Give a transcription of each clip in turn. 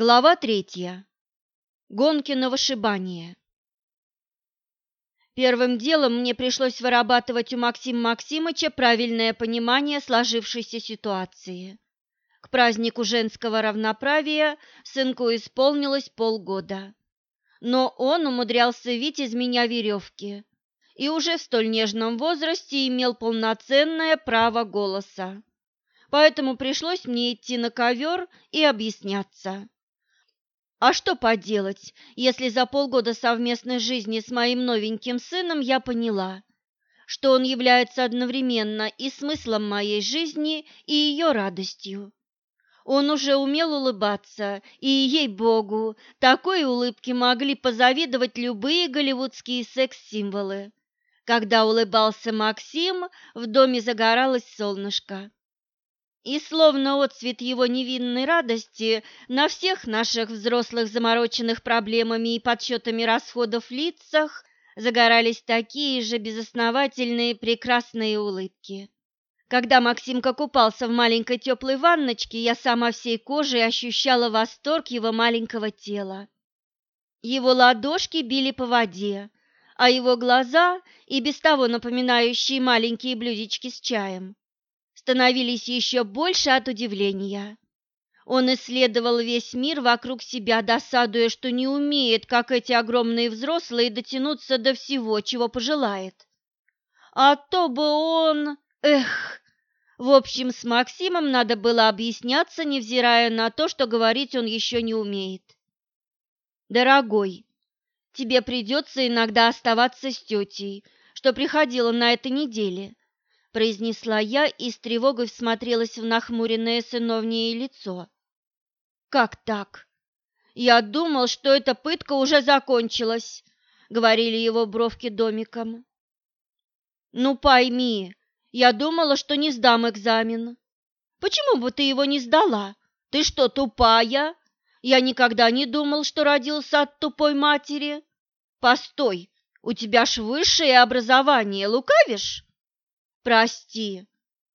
Глава третья. Гонки на вышибание. Первым делом мне пришлось вырабатывать у Максима Максимыча правильное понимание сложившейся ситуации. К празднику женского равноправия сынку исполнилось полгода. Но он умудрялся вить из меня веревки и уже в столь нежном возрасте имел полноценное право голоса. Поэтому пришлось мне идти на ковер и объясняться. А что поделать, если за полгода совместной жизни с моим новеньким сыном я поняла, что он является одновременно и смыслом моей жизни, и ее радостью. Он уже умел улыбаться, и, ей-богу, такой улыбки могли позавидовать любые голливудские секс-символы. Когда улыбался Максим, в доме загоралось солнышко. И словно отцвет его невинной радости на всех наших взрослых замороченных проблемами и подсчетами расходов лицах загорались такие же безосновательные прекрасные улыбки. Когда Максимка купался в маленькой теплой ванночке, я сама всей кожей ощущала восторг его маленького тела. Его ладошки били по воде, а его глаза, и без того напоминающие маленькие блюдечки с чаем, становились еще больше от удивления. Он исследовал весь мир вокруг себя, досадуя, что не умеет, как эти огромные взрослые, дотянуться до всего, чего пожелает. А то бы он... Эх! В общем, с Максимом надо было объясняться, невзирая на то, что говорить он еще не умеет. «Дорогой, тебе придется иногда оставаться с тетей, что приходила на этой неделе произнесла я и с тревогой всмотрелась в нахмуренное сыновнее лицо. Как так? Я думал, что эта пытка уже закончилась, говорили его бровки домиком. Ну пойми, я думала, что не сдам экзамен. Почему бы ты его не сдала? Ты что, тупая? Я никогда не думал, что родился от тупой матери. Постой, у тебя ж высшее образование, лукавишь? Прости,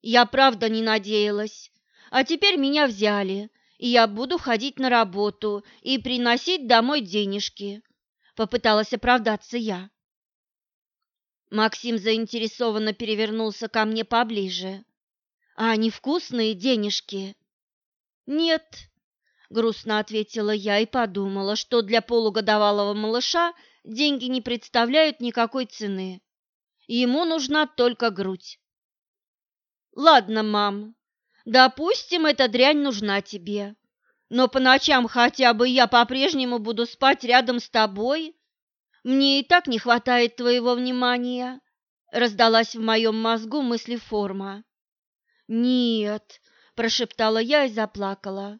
я правда не надеялась. А теперь меня взяли, и я буду ходить на работу и приносить домой денежки. Попыталась оправдаться я. Максим заинтересованно перевернулся ко мне поближе. А они вкусные денежки? Нет, грустно ответила я и подумала, что для полугодовалого малыша деньги не представляют никакой цены. Ему нужна только грудь. Ладно, мам, допустим, эта дрянь нужна тебе. Но по ночам хотя бы я по-прежнему буду спать рядом с тобой. Мне и так не хватает твоего внимания. Раздалась в моем мозгу мыслеформа. Нет, прошептала я и заплакала.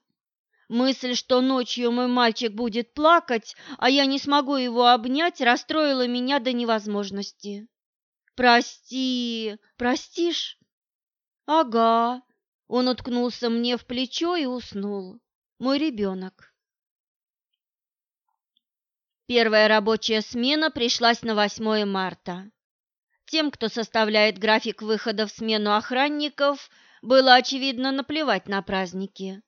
Мысль, что ночью мой мальчик будет плакать, а я не смогу его обнять, расстроила меня до невозможности. Прости, простишь? Ага. Он уткнулся мне в плечо и уснул. Мой ребенок. Первая рабочая смена пришлась на 8 марта. Тем, кто составляет график выхода в смену охранников, было очевидно наплевать на праздники.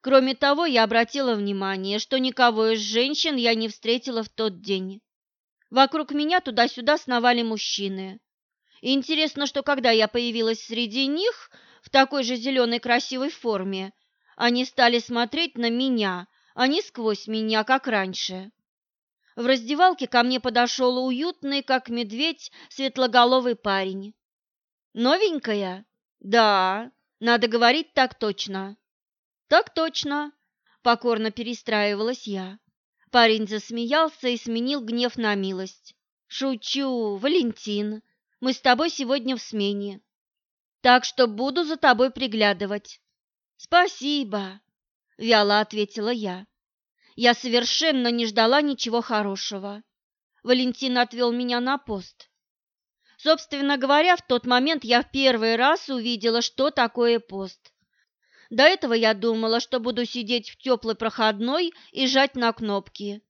Кроме того, я обратила внимание, что никого из женщин я не встретила в тот день. Вокруг меня туда-сюда сновали мужчины. Интересно, что когда я появилась среди них в такой же зеленой красивой форме, они стали смотреть на меня, а не сквозь меня, как раньше. В раздевалке ко мне подошел уютный, как медведь, светлоголовый парень. «Новенькая?» «Да, надо говорить так точно». «Так точно», — покорно перестраивалась я. Парень засмеялся и сменил гнев на милость. «Шучу, Валентин, мы с тобой сегодня в смене, так что буду за тобой приглядывать». «Спасибо», — вяло ответила я. Я совершенно не ждала ничего хорошего. Валентин отвел меня на пост. Собственно говоря, в тот момент я в первый раз увидела, что такое пост. До этого я думала, что буду сидеть в теплой проходной и жать на кнопки.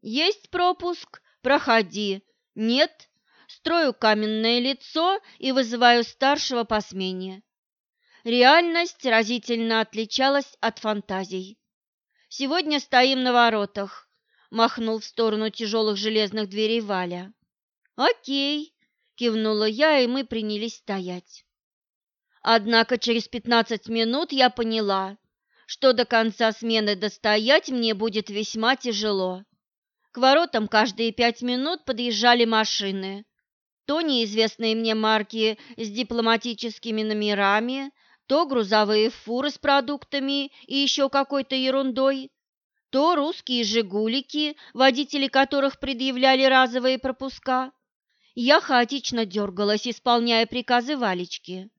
Есть пропуск? Проходи. Нет? Строю каменное лицо и вызываю старшего по смене. Реальность разительно отличалась от фантазий. Сегодня стоим на воротах», — махнул в сторону тяжелых железных дверей Валя. «Окей», — кивнула я, и мы принялись стоять. Однако через пятнадцать минут я поняла, что до конца смены достоять мне будет весьма тяжело. К воротам каждые пять минут подъезжали машины. То неизвестные мне марки с дипломатическими номерами, то грузовые фуры с продуктами и еще какой-то ерундой, то русские «Жигулики», водители которых предъявляли разовые пропуска. Я хаотично дергалась, исполняя приказы Валечки.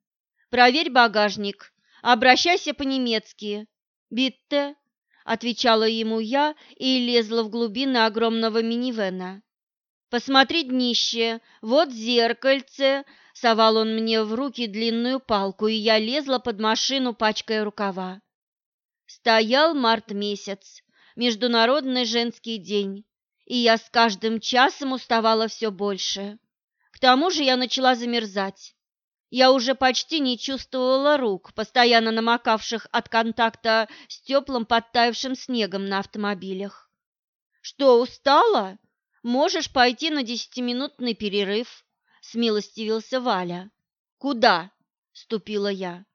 «Проверь багажник, обращайся по-немецки». «Битте», — отвечала ему я и лезла в глубины огромного минивэна. «Посмотри днище, вот зеркальце», — совал он мне в руки длинную палку, и я лезла под машину, пачкая рукава. Стоял март месяц, Международный женский день, и я с каждым часом уставала все больше. К тому же я начала замерзать. Я уже почти не чувствовала рук, постоянно намокавших от контакта с теплым подтаявшим снегом на автомобилях. «Что, устала? Можешь пойти на десятиминутный перерыв», — смилостивился Валя. «Куда?» — ступила я.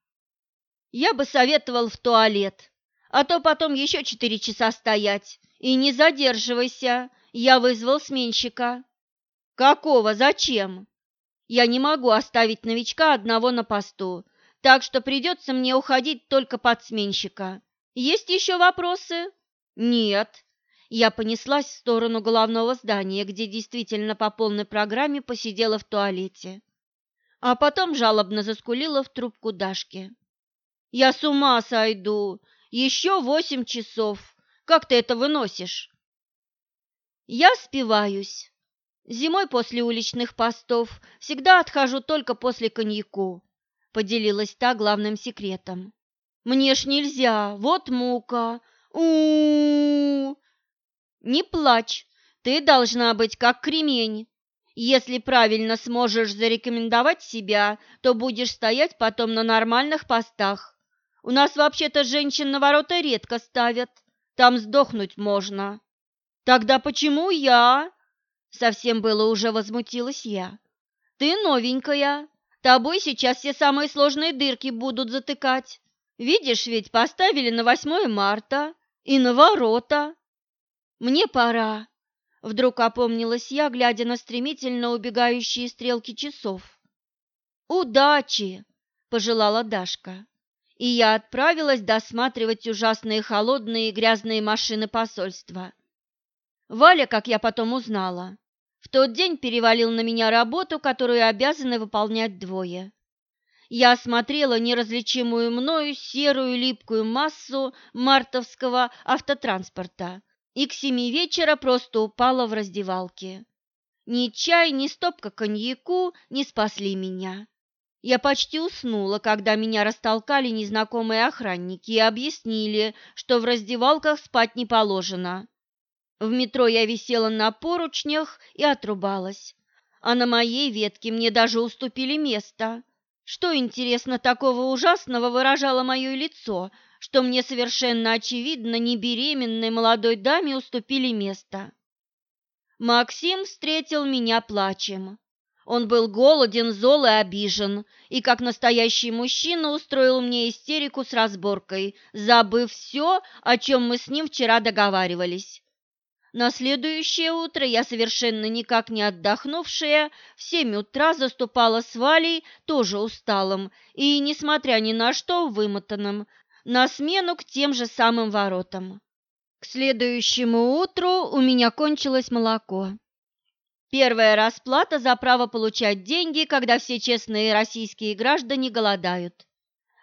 «Я бы советовал в туалет, а то потом еще четыре часа стоять. И не задерживайся, я вызвал сменщика». «Какого? Зачем?» Я не могу оставить новичка одного на посту, так что придется мне уходить только под сменщика. Есть еще вопросы? Нет. Я понеслась в сторону головного здания, где действительно по полной программе посидела в туалете. А потом жалобно заскулила в трубку Дашки. «Я с ума сойду! Еще восемь часов! Как ты это выносишь?» «Я спиваюсь. Зимой после уличных постов всегда отхожу только после коньяку, поделилась та главным секретом. Мне ж нельзя, вот мука. У, -у, -у, Не плачь, ты должна быть как кремень. Если правильно сможешь зарекомендовать себя, то будешь стоять потом на нормальных постах. У нас вообще-то женщин на ворота редко ставят, там сдохнуть можно. Тогда почему я? Совсем было уже возмутилась я. Ты новенькая, тобой сейчас все самые сложные дырки будут затыкать. Видишь, ведь поставили на 8 марта и на ворота. Мне пора. Вдруг опомнилась я, глядя на стремительно убегающие стрелки часов. «Удачи!» – пожелала Дашка. И я отправилась досматривать ужасные холодные и грязные машины посольства. Валя, как я потом узнала, в тот день перевалил на меня работу, которую обязаны выполнять двое. Я осмотрела неразличимую мною серую липкую массу мартовского автотранспорта и к семи вечера просто упала в раздевалке. Ни чай, ни стопка коньяку не спасли меня. Я почти уснула, когда меня растолкали незнакомые охранники и объяснили, что в раздевалках спать не положено. В метро я висела на поручнях и отрубалась, а на моей ветке мне даже уступили место. Что, интересно, такого ужасного выражало мое лицо, что мне совершенно очевидно не беременной молодой даме уступили место? Максим встретил меня плачем. Он был голоден, зол и обижен, и как настоящий мужчина устроил мне истерику с разборкой, забыв все, о чем мы с ним вчера договаривались. На следующее утро я, совершенно никак не отдохнувшая, в семь утра заступала с Валей, тоже усталым и, несмотря ни на что, вымотанным, на смену к тем же самым воротам. К следующему утру у меня кончилось молоко. Первая расплата за право получать деньги, когда все честные российские граждане голодают.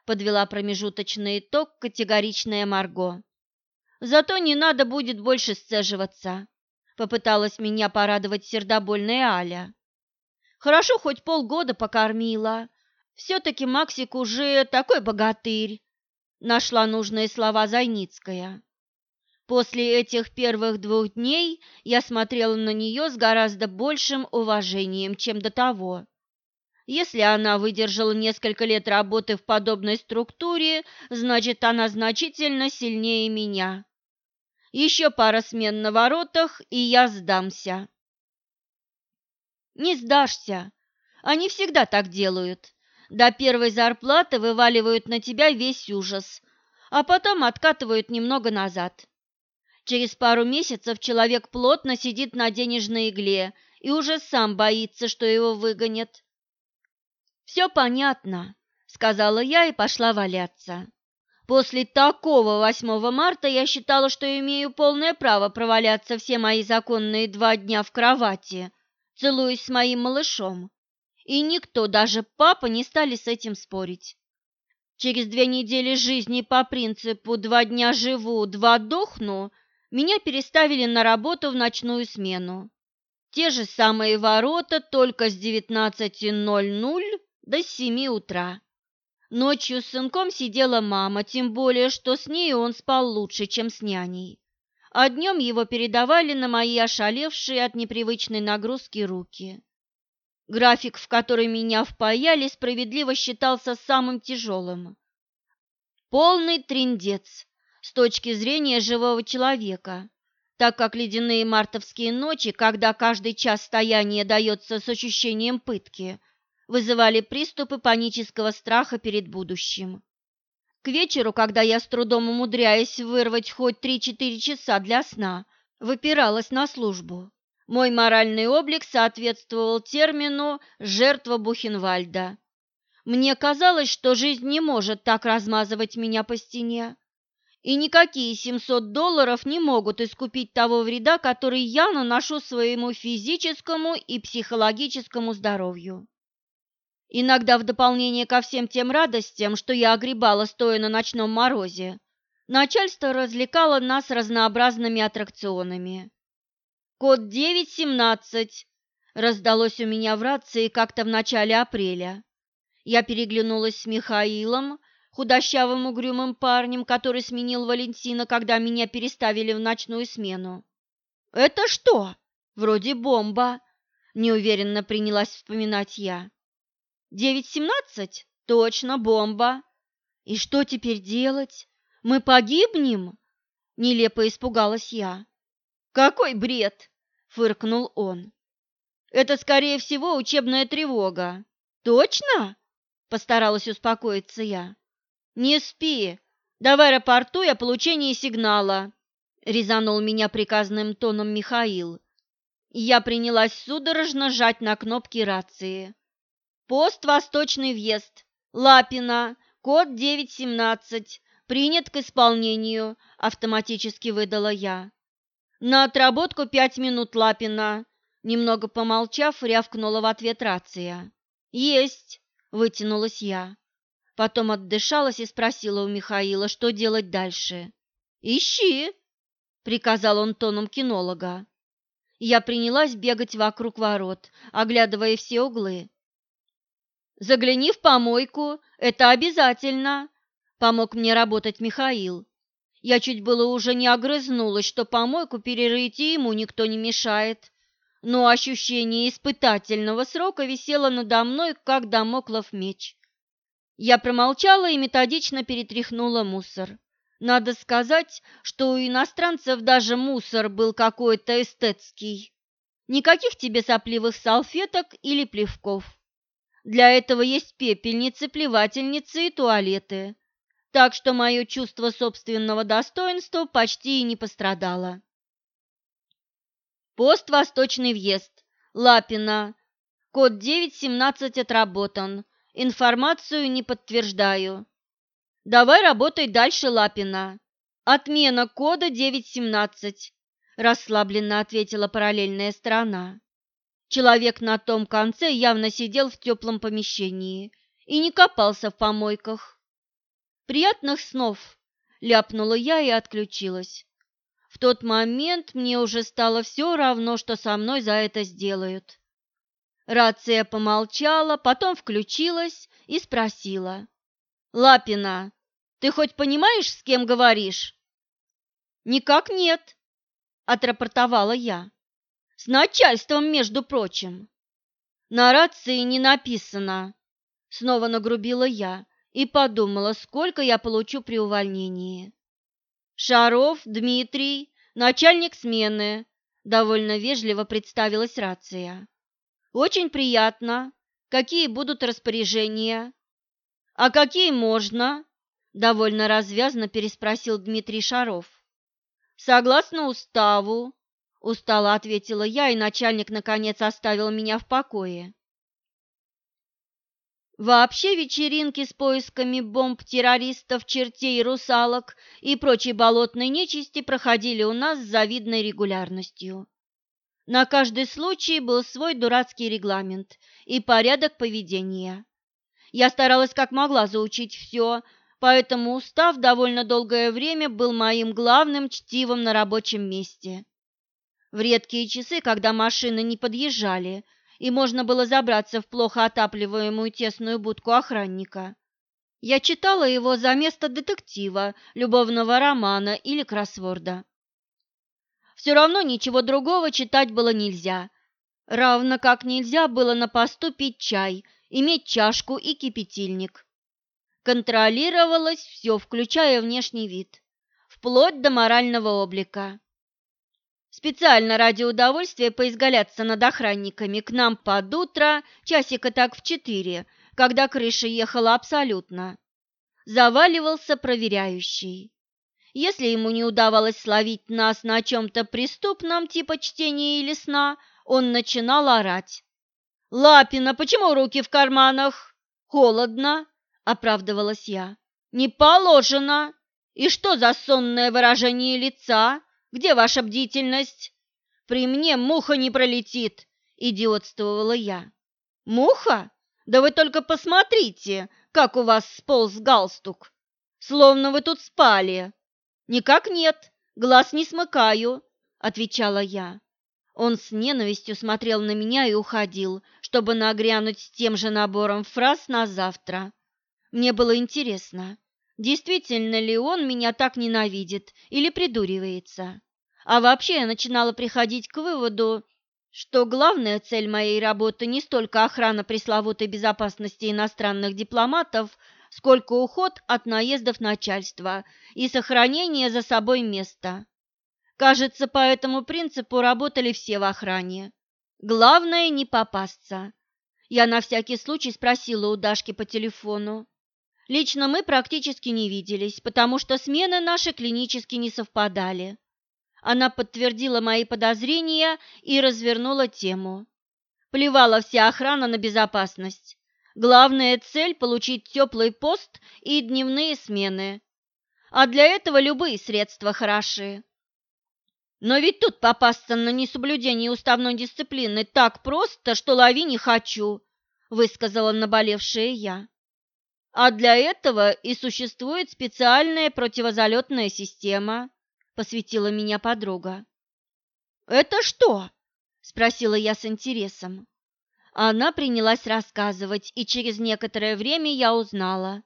Подвела промежуточный итог категоричная Марго. Зато не надо будет больше сцеживаться. Попыталась меня порадовать сердобольная Аля. Хорошо, хоть полгода покормила. Все-таки Максик уже такой богатырь. Нашла нужные слова Зайницкая. После этих первых двух дней я смотрела на нее с гораздо большим уважением, чем до того. Если она выдержала несколько лет работы в подобной структуре, значит, она значительно сильнее меня. Еще пара смен на воротах, и я сдамся. Не сдашься. Они всегда так делают. До первой зарплаты вываливают на тебя весь ужас, а потом откатывают немного назад. Через пару месяцев человек плотно сидит на денежной игле и уже сам боится, что его выгонят. «Все понятно», — сказала я и пошла валяться. После такого 8 марта я считала, что имею полное право проваляться все мои законные два дня в кровати, целуясь с моим малышом. И никто, даже папа, не стали с этим спорить. Через две недели жизни по принципу «два дня живу, два дохну» меня переставили на работу в ночную смену. Те же самые ворота, только с 19.00 до 7 утра. Ночью с сынком сидела мама, тем более, что с ней он спал лучше, чем с няней. А днем его передавали на мои ошалевшие от непривычной нагрузки руки. График, в который меня впаяли, справедливо считался самым тяжелым. Полный триндец с точки зрения живого человека, так как ледяные мартовские ночи, когда каждый час стояния дается с ощущением пытки – вызывали приступы панического страха перед будущим. К вечеру, когда я с трудом умудряясь вырвать хоть 3-4 часа для сна, выпиралась на службу. Мой моральный облик соответствовал термину «жертва Бухенвальда». Мне казалось, что жизнь не может так размазывать меня по стене, и никакие 700 долларов не могут искупить того вреда, который я наношу своему физическому и психологическому здоровью. Иногда в дополнение ко всем тем радостям, что я огребала, стоя на ночном морозе, начальство развлекало нас разнообразными аттракционами. «Код 917» раздалось у меня в рации как-то в начале апреля. Я переглянулась с Михаилом, худощавым угрюмым парнем, который сменил Валентина, когда меня переставили в ночную смену. «Это что?» «Вроде бомба», — неуверенно принялась вспоминать я. Девять семнадцать? Точно, бомба. И что теперь делать? Мы погибнем? Нелепо испугалась я. Какой бред! Фыркнул он. Это, скорее всего, учебная тревога. Точно? Постаралась успокоиться я. Не спи. Давай рапортуй о получении сигнала. Резанул меня приказным тоном Михаил. Я принялась судорожно жать на кнопки рации. Пост «Восточный въезд». Лапина. Код 917. Принят к исполнению, автоматически выдала я. На отработку пять минут, Лапина. Немного помолчав, рявкнула в ответ рация. Есть, вытянулась я. Потом отдышалась и спросила у Михаила, что делать дальше. «Ищи!» — приказал он тоном кинолога. Я принялась бегать вокруг ворот, оглядывая все углы. Загляни в помойку, это обязательно, помог мне работать Михаил. Я чуть было уже не огрызнулась, что помойку перерыть ему никто не мешает. Но ощущение испытательного срока висело надо мной, как домоклов меч. Я промолчала и методично перетряхнула мусор. Надо сказать, что у иностранцев даже мусор был какой-то эстетский. Никаких тебе сопливых салфеток или плевков. Для этого есть пепельницы, плевательницы и туалеты. Так что мое чувство собственного достоинства почти и не пострадало. Пост «Восточный въезд». Лапина. Код 917 отработан. Информацию не подтверждаю. Давай работай дальше, Лапина. Отмена кода 917, расслабленно ответила параллельная сторона. Человек на том конце явно сидел в теплом помещении и не копался в помойках. «Приятных снов!» – ляпнула я и отключилась. В тот момент мне уже стало все равно, что со мной за это сделают. Рация помолчала, потом включилась и спросила. «Лапина, ты хоть понимаешь, с кем говоришь?» «Никак нет», – отрапортовала я. С начальством, между прочим. На рации не написано. Снова нагрубила я и подумала, сколько я получу при увольнении. Шаров Дмитрий, начальник смены», — довольно вежливо представилась рация. «Очень приятно. Какие будут распоряжения?» «А какие можно?» – довольно развязно переспросил Дмитрий Шаров. «Согласно уставу», – устало ответила я, и начальник наконец оставил меня в покое. Вообще вечеринки с поисками бомб, террористов, чертей, русалок и прочей болотной нечисти проходили у нас с завидной регулярностью. На каждый случай был свой дурацкий регламент и порядок поведения. Я старалась как могла заучить все, поэтому устав довольно долгое время был моим главным чтивом на рабочем месте. В редкие часы, когда машины не подъезжали, и можно было забраться в плохо отапливаемую тесную будку охранника, я читала его за место детектива, любовного романа или кроссворда. Все равно ничего другого читать было нельзя, равно как нельзя было на посту пить чай иметь чашку и кипятильник. Контролировалось все, включая внешний вид, вплоть до морального облика. Специально ради удовольствия поизгаляться над охранниками к нам под утро, часика так в четыре, когда крыша ехала абсолютно. Заваливался проверяющий. Если ему не удавалось словить нас на чем-то преступном, типа чтения или сна, он начинал орать. «Лапина, почему руки в карманах?» «Холодно», — оправдывалась я. «Не положено. И что за сонное выражение лица? Где ваша бдительность?» «При мне муха не пролетит», — идиотствовала я. «Муха? Да вы только посмотрите, как у вас сполз галстук. Словно вы тут спали». «Никак нет, глаз не смыкаю», — отвечала я. Он с ненавистью смотрел на меня и уходил, чтобы нагрянуть с тем же набором фраз на завтра. Мне было интересно, действительно ли он меня так ненавидит или придуривается. А вообще я начинала приходить к выводу, что главная цель моей работы не столько охрана пресловутой безопасности иностранных дипломатов, сколько уход от наездов начальства и сохранение за собой места. Кажется, по этому принципу работали все в охране. Главное не попасться. Я на всякий случай спросила у Дашки по телефону. Лично мы практически не виделись, потому что смены наши клинически не совпадали. Она подтвердила мои подозрения и развернула тему. Плевала вся охрана на безопасность. Главная цель – получить теплый пост и дневные смены. А для этого любые средства хороши. Но ведь тут попасться на несоблюдение уставной дисциплины так просто, что лови не хочу, высказала наболевшая я. А для этого и существует специальная противозалетная система, посвятила меня подруга. Это что? спросила я с интересом. Она принялась рассказывать, и через некоторое время я узнала,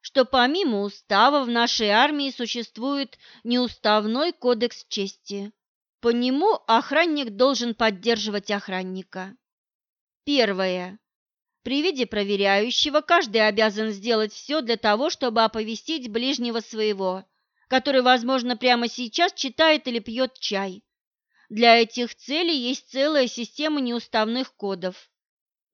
что помимо устава в нашей армии существует неуставной кодекс чести. По нему охранник должен поддерживать охранника. Первое. При виде проверяющего каждый обязан сделать все для того, чтобы оповестить ближнего своего, который, возможно, прямо сейчас читает или пьет чай. Для этих целей есть целая система неуставных кодов.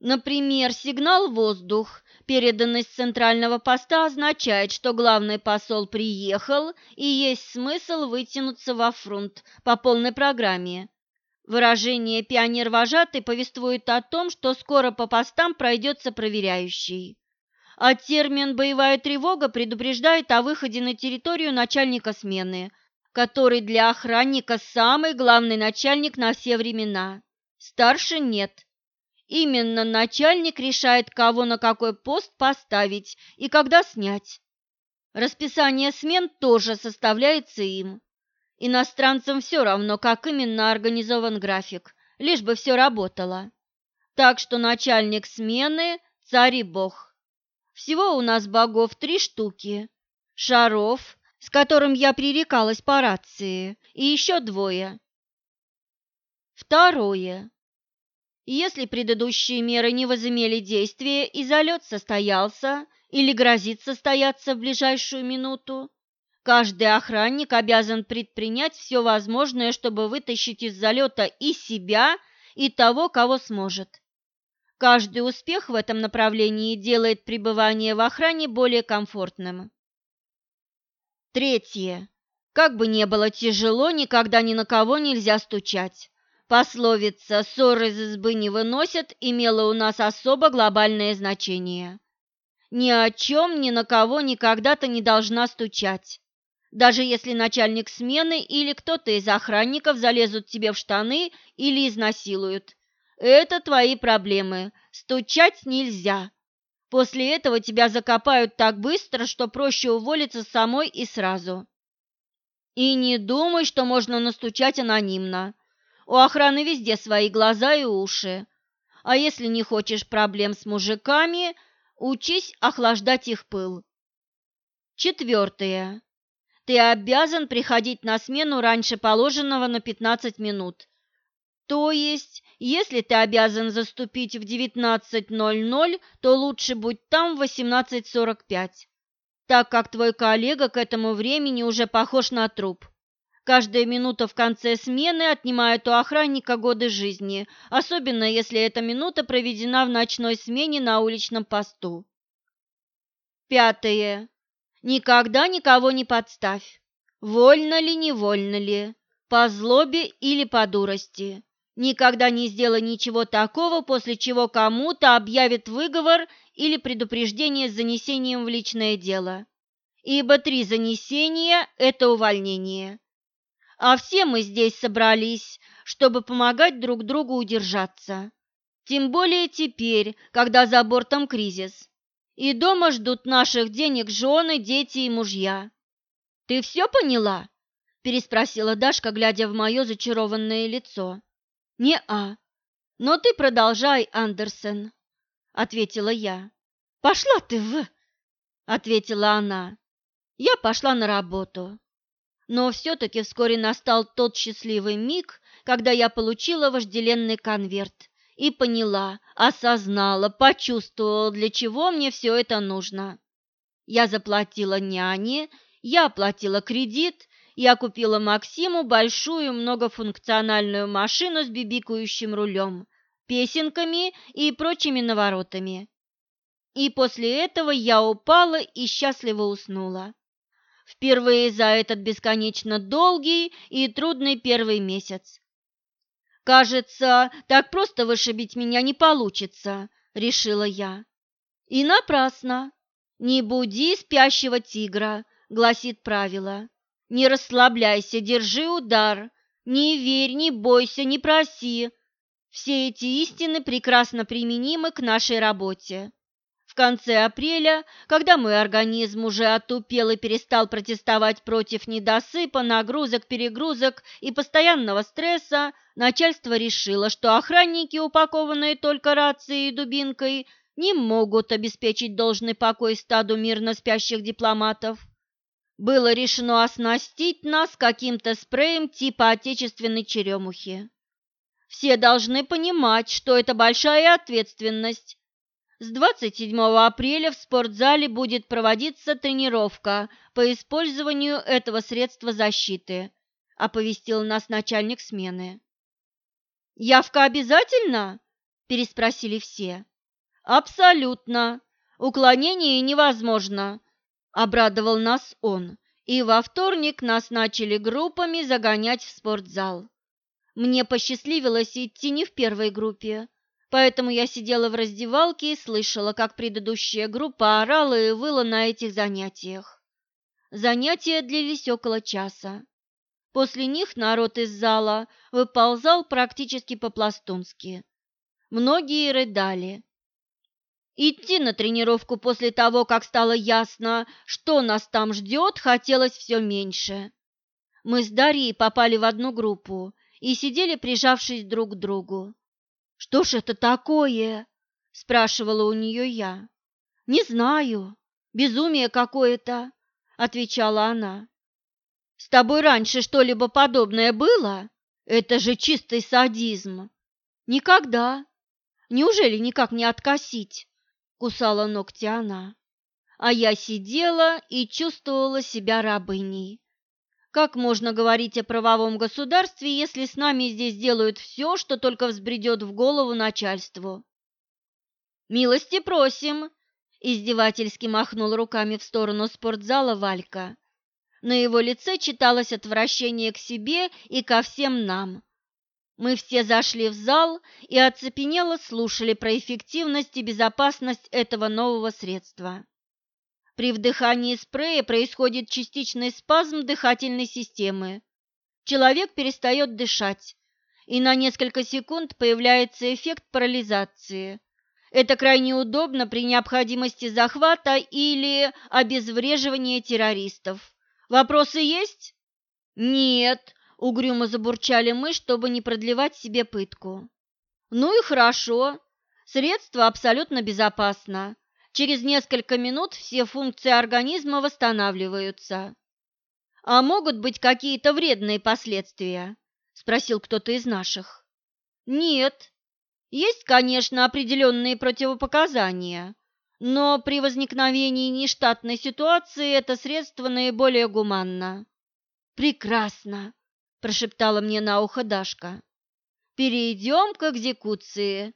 Например, сигнал «воздух», переданный с центрального поста, означает, что главный посол приехал и есть смысл вытянуться во фронт по полной программе. Выражение «пионер-вожатый» повествует о том, что скоро по постам пройдется проверяющий. А термин «боевая тревога» предупреждает о выходе на территорию начальника смены, который для охранника самый главный начальник на все времена. Старше нет. Именно начальник решает, кого на какой пост поставить и когда снять. Расписание смен тоже составляется им. Иностранцам все равно, как именно организован график, лишь бы все работало. Так что начальник смены – царь и бог. Всего у нас богов три штуки. Шаров, с которым я пререкалась по рации, и еще двое. Второе. Если предыдущие меры не возымели действия и залет состоялся или грозит состояться в ближайшую минуту, Каждый охранник обязан предпринять все возможное, чтобы вытащить из залета и себя, и того, кого сможет. Каждый успех в этом направлении делает пребывание в охране более комфортным. Третье. Как бы ни было тяжело, никогда ни на кого нельзя стучать. Пословица «ссор из избы не выносят» имела у нас особо глобальное значение. Ни о чем, ни на кого никогда ты не должна стучать. Даже если начальник смены или кто-то из охранников залезут тебе в штаны или изнасилуют. Это твои проблемы. Стучать нельзя. После этого тебя закопают так быстро, что проще уволиться самой и сразу. И не думай, что можно настучать анонимно. У охраны везде свои глаза и уши. А если не хочешь проблем с мужиками, учись охлаждать их пыл. Четвертое. Ты обязан приходить на смену раньше положенного на 15 минут. То есть, если ты обязан заступить в 19.00, то лучше будь там в 18.45, так как твой коллега к этому времени уже похож на труп. Каждая минута в конце смены отнимает у охранника годы жизни, особенно если эта минута проведена в ночной смене на уличном посту. Пятое. Никогда никого не подставь. Вольно ли, невольно ли, по злобе или по дурости. Никогда не сделай ничего такого, после чего кому-то объявят выговор или предупреждение с занесением в личное дело. Ибо три занесения – это увольнение а все мы здесь собрались, чтобы помогать друг другу удержаться. Тем более теперь, когда за бортом кризис. И дома ждут наших денег жены, дети и мужья. Ты все поняла? переспросила Дашка, глядя в мое зачарованное лицо. Не-а. Но ты продолжай, Андерсон, ответила я. Пошла ты в, ответила она. Я пошла на работу. Но все-таки вскоре настал тот счастливый миг, когда я получила вожделенный конверт и поняла, осознала, почувствовала, для чего мне все это нужно. Я заплатила няне, я оплатила кредит, я купила Максиму большую многофункциональную машину с бибикающим рулем, песенками и прочими наворотами. И после этого я упала и счастливо уснула. Впервые за этот бесконечно долгий и трудный первый месяц. «Кажется, так просто вышибить меня не получится», — решила я. И напрасно. «Не буди спящего тигра», — гласит правило. «Не расслабляйся, держи удар. Не верь, не бойся, не проси». Все эти истины прекрасно применимы к нашей работе конце апреля, когда мой организм уже отупел и перестал протестовать против недосыпа, нагрузок, перегрузок и постоянного стресса, начальство решило, что охранники, упакованные только рацией и дубинкой, не могут обеспечить должный покой стаду мирно спящих дипломатов. Было решено оснастить нас каким-то спреем типа отечественной черемухи. Все должны понимать, что это большая ответственность с 27 апреля в спортзале будет проводиться тренировка по использованию этого средства защиты, оповестил нас начальник смены. Явка обязательно? переспросили все. Абсолютно. Уклонение невозможно, обрадовал нас он. И во вторник нас начали группами загонять в спортзал. Мне посчастливилось идти не в первой группе, Поэтому я сидела в раздевалке и слышала, как предыдущая группа орала и выла на этих занятиях. Занятия длились около часа. После них народ из зала выползал практически по-пластунски. Многие рыдали. Идти на тренировку после того, как стало ясно, что нас там ждет, хотелось все меньше. Мы с Дарьей попали в одну группу и сидели, прижавшись друг к другу. «Что ж это такое?» – спрашивала у нее я. «Не знаю. Безумие какое-то», – отвечала она. «С тобой раньше что-либо подобное было? Это же чистый садизм». «Никогда. Неужели никак не откосить?» – кусала ногти она. а я сидела и чувствовала себя рабыней. Как можно говорить о правовом государстве, если с нами здесь делают все, что только взбредет в голову начальству? «Милости просим!» – издевательски махнул руками в сторону спортзала Валька. На его лице читалось отвращение к себе и ко всем нам. Мы все зашли в зал и оцепенело слушали про эффективность и безопасность этого нового средства. При вдыхании спрея происходит частичный спазм дыхательной системы. Человек перестает дышать, и на несколько секунд появляется эффект парализации. Это крайне удобно при необходимости захвата или обезвреживания террористов. Вопросы есть? Нет, угрюмо забурчали мы, чтобы не продлевать себе пытку. Ну и хорошо. Средство абсолютно безопасно. Через несколько минут все функции организма восстанавливаются. А могут быть какие-то вредные последствия? спросил кто-то из наших. Нет. Есть, конечно, определенные противопоказания, но при возникновении нештатной ситуации это средство наиболее гуманно. Прекрасно, прошептала мне на ухо Дашка. Перейдем к экзекуции.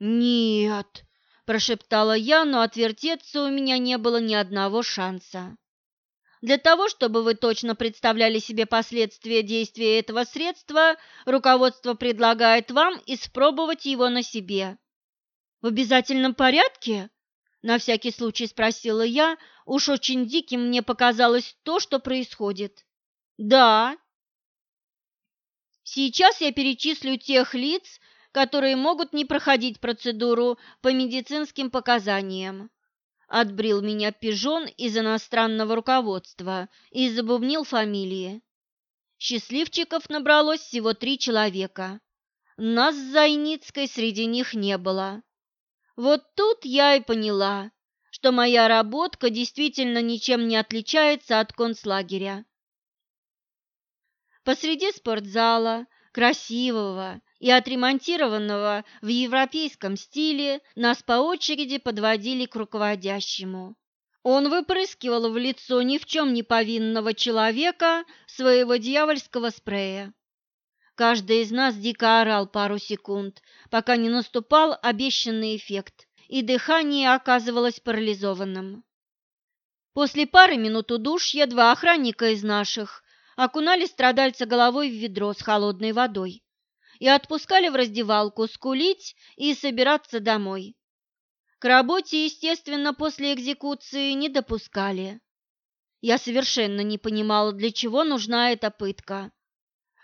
Нет, прошептала я, но отвертеться у меня не было ни одного шанса. Для того, чтобы вы точно представляли себе последствия действия этого средства, руководство предлагает вам испробовать его на себе. В обязательном порядке? На всякий случай спросила я, уж очень диким мне показалось то, что происходит. Да. Сейчас я перечислю тех лиц, которые могут не проходить процедуру по медицинским показаниям. Отбрил меня пижон из иностранного руководства и забубнил фамилии. Счастливчиков набралось всего три человека. Нас с Зайницкой среди них не было. Вот тут я и поняла, что моя работка действительно ничем не отличается от концлагеря. Посреди спортзала, красивого и отремонтированного в европейском стиле, нас по очереди подводили к руководящему. Он выпрыскивал в лицо ни в чем не повинного человека своего дьявольского спрея. Каждый из нас дико орал пару секунд, пока не наступал обещанный эффект, и дыхание оказывалось парализованным. После пары минут удушья два охранника из наших окунали страдальца головой в ведро с холодной водой и отпускали в раздевалку скулить и собираться домой. К работе, естественно, после экзекуции не допускали. Я совершенно не понимала, для чего нужна эта пытка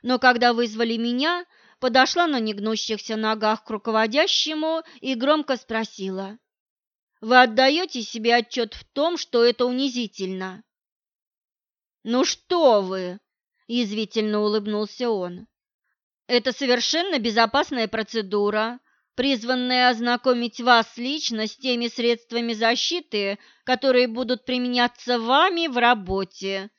но когда вызвали меня, подошла на негнущихся ногах к руководящему и громко спросила. «Вы отдаете себе отчет в том, что это унизительно?» «Ну что вы!» – язвительно улыбнулся он. «Это совершенно безопасная процедура, призванная ознакомить вас лично с теми средствами защиты, которые будут применяться вами в работе».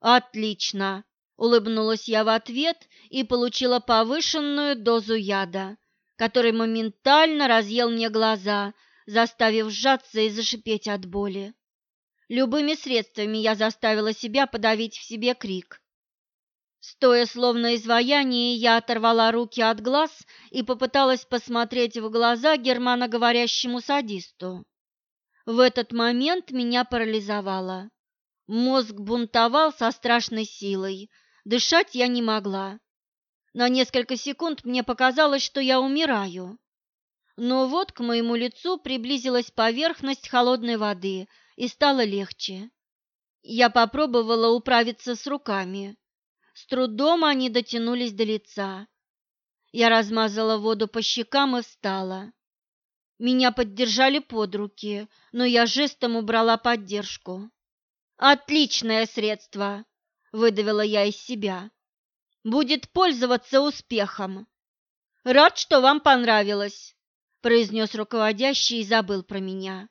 «Отлично!» Улыбнулась я в ответ и получила повышенную дозу яда, который моментально разъел мне глаза, заставив сжаться и зашипеть от боли. Любыми средствами я заставила себя подавить в себе крик. Стоя словно изваяние, я оторвала руки от глаз и попыталась посмотреть в глаза германо говорящему садисту. В этот момент меня парализовало. Мозг бунтовал со страшной силой, Дышать я не могла. На несколько секунд мне показалось, что я умираю. Но вот к моему лицу приблизилась поверхность холодной воды, и стало легче. Я попробовала управиться с руками. С трудом они дотянулись до лица. Я размазала воду по щекам и встала. Меня поддержали под руки, но я жестом убрала поддержку. «Отличное средство!» выдавила я из себя. Будет пользоваться успехом. Рад, что вам понравилось, произнес руководящий и забыл про меня.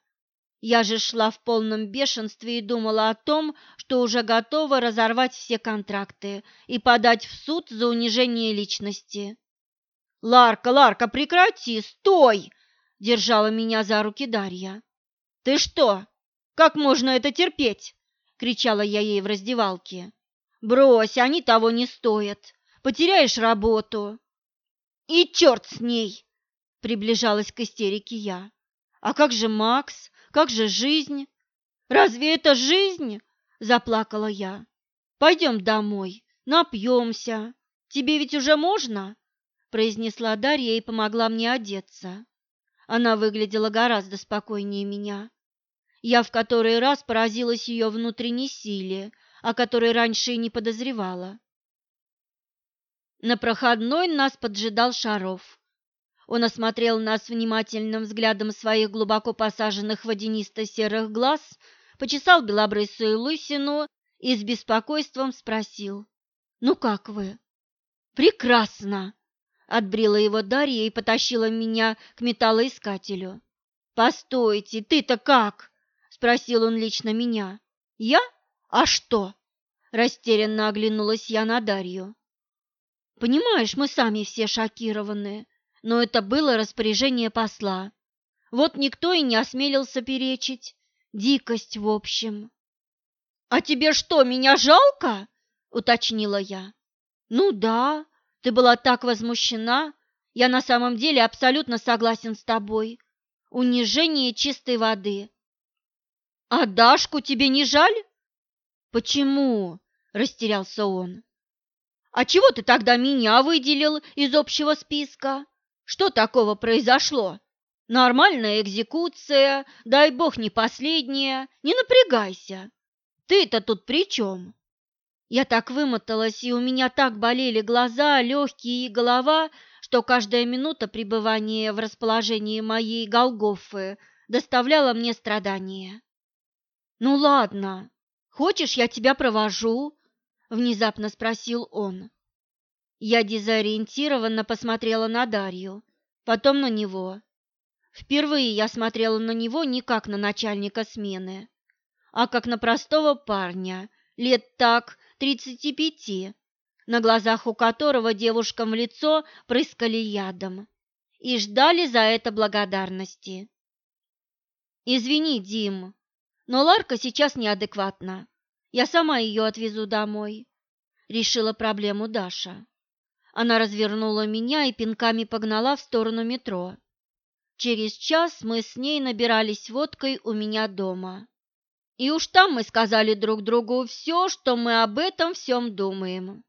Я же шла в полном бешенстве и думала о том, что уже готова разорвать все контракты и подать в суд за унижение личности. «Ларка, Ларка, прекрати! Стой!» – держала меня за руки Дарья. «Ты что, как можно это терпеть?» – кричала я ей в раздевалке. «Брось, они того не стоят. Потеряешь работу». «И черт с ней!» – приближалась к истерике я. «А как же Макс? Как же жизнь?» «Разве это жизнь?» – заплакала я. «Пойдем домой, напьемся. Тебе ведь уже можно?» – произнесла Дарья и помогла мне одеться. Она выглядела гораздо спокойнее меня. Я в который раз поразилась ее внутренней силе, о которой раньше и не подозревала. На проходной нас поджидал Шаров. Он осмотрел нас внимательным взглядом своих глубоко посаженных водянисто-серых глаз, почесал белобрысую лысину и с беспокойством спросил. «Ну как вы?» «Прекрасно!» — отбрила его Дарья и потащила меня к металлоискателю. «Постойте, ты-то как?» — спросил он лично меня. «Я? А что?» — растерянно оглянулась я на Дарью. «Понимаешь, мы сами все шокированы, но это было распоряжение посла. Вот никто и не осмелился перечить. Дикость, в общем. «А тебе что, меня жалко?» – уточнила я. «Ну да, ты была так возмущена. Я на самом деле абсолютно согласен с тобой. Унижение чистой воды». «А Дашку тебе не жаль?» «Почему?» – растерялся он. «А чего ты тогда меня выделил из общего списка? Что такого произошло? Нормальная экзекуция, дай бог не последняя, не напрягайся. Ты-то тут при чем?» Я так вымоталась, и у меня так болели глаза, легкие и голова, что каждая минута пребывания в расположении моей Голгофы доставляла мне страдания. «Ну ладно, хочешь, я тебя провожу?» внезапно спросил он. Я дезориентированно посмотрела на Дарью, потом на него. Впервые я смотрела на него не как на начальника смены, а как на простого парня, лет так тридцати пяти, на глазах у которого девушкам в лицо прыскали ядом и ждали за это благодарности. «Извини, Дим, но Ларка сейчас неадекватна. Я сама ее отвезу домой», — решила проблему Даша. Она развернула меня и пинками погнала в сторону метро. Через час мы с ней набирались водкой у меня дома. И уж там мы сказали друг другу все, что мы об этом всем думаем.